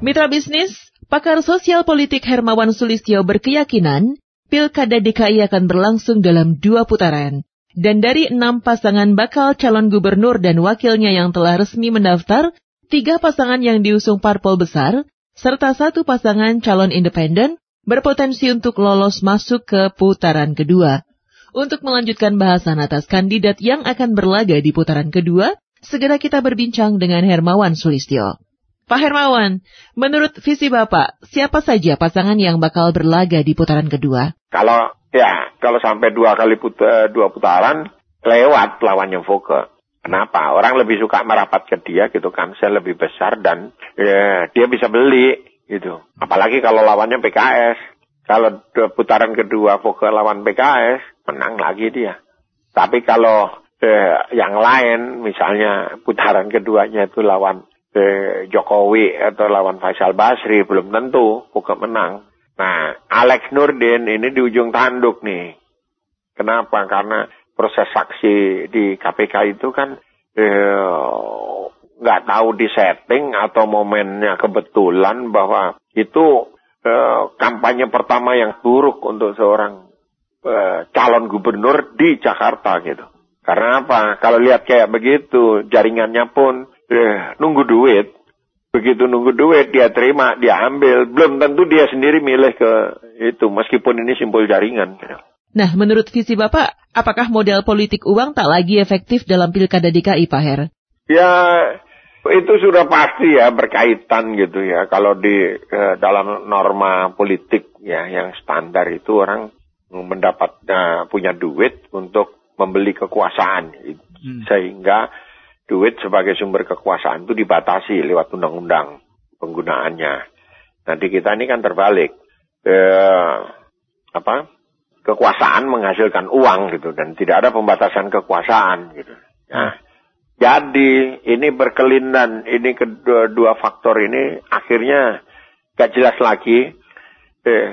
Mitra bisnis, pakar sosial politik Hermawan Sulistyo berkeyakinan Pilkada DKI akan berlangsung dalam dua putaran. Dan dari enam pasangan bakal calon gubernur dan wakilnya yang telah resmi mendaftar, tiga pasangan yang diusung parpol besar, serta satu pasangan calon independen berpotensi untuk lolos masuk ke putaran kedua. Untuk melanjutkan bahasan atas kandidat yang akan berlaga di putaran kedua, segera kita berbincang dengan Hermawan Sulistyo. Pak Hermawan, menurut visi Bapak, siapa saja pasangan yang bakal berlaga di putaran kedua? Kalau ya, kalau sampai dua kali put, dua putaran, lewat lawannya Voke. Kenapa? Orang lebih suka merapat ke dia gitu kan, saya lebih besar dan ya, dia bisa beli gitu. Apalagi kalau lawannya PKS. Kalau putaran kedua Voke lawan PKS, menang lagi dia. Tapi kalau eh, yang lain, misalnya putaran keduanya itu lawan eh, Jokowi atau lawan Faisal Basri belum tentu bukan menang. Nah, Alex Nurdin ini di ujung tanduk nih. Kenapa? Karena proses saksi di KPK itu kan eh, nggak eh, tahu di setting atau momennya kebetulan bahwa itu eh, kampanye pertama yang buruk untuk seorang eh, calon gubernur di Jakarta gitu. Karena apa? Kalau lihat kayak begitu, jaringannya pun eh, nunggu duit. Begitu nunggu duit, dia terima, dia ambil. Belum tentu dia sendiri milih ke itu, meskipun ini simpul jaringan. Nah, menurut visi Bapak, apakah model politik uang tak lagi efektif dalam pilkada DKI, Pak Her? Ya, itu sudah pasti ya berkaitan gitu ya. Kalau di eh, dalam norma politik ya yang standar itu orang mendapat uh, punya duit untuk membeli kekuasaan, hmm. sehingga duit sebagai sumber kekuasaan itu dibatasi lewat undang-undang penggunaannya. Nanti kita ini kan terbalik. Eh, apa? Kekuasaan menghasilkan uang gitu dan tidak ada pembatasan kekuasaan gitu. Nah, jadi ini berkelindan, ini kedua dua faktor ini akhirnya gak jelas lagi eh,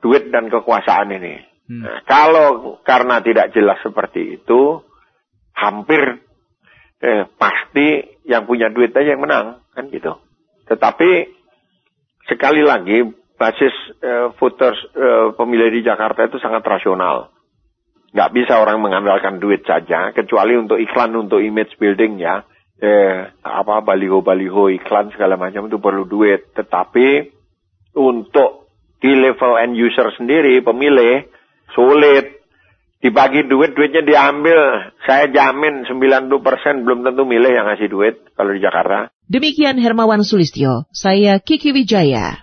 duit dan kekuasaan ini. Hmm. Nah, kalau karena tidak jelas seperti itu, hampir eh, pasti yang punya duit aja yang menang kan gitu. Tetapi sekali lagi basis eh, voters eh, pemilih di Jakarta itu sangat rasional. Nggak bisa orang mengandalkan duit saja, kecuali untuk iklan, untuk image building ya. Eh, apa baliho-baliho iklan segala macam itu perlu duit. Tetapi untuk di level end user sendiri, pemilih, sulit dibagi duit, duitnya diambil. Saya jamin 90% belum tentu milih yang ngasih duit kalau di Jakarta. Demikian Hermawan Sulistyo, saya Kiki Wijaya.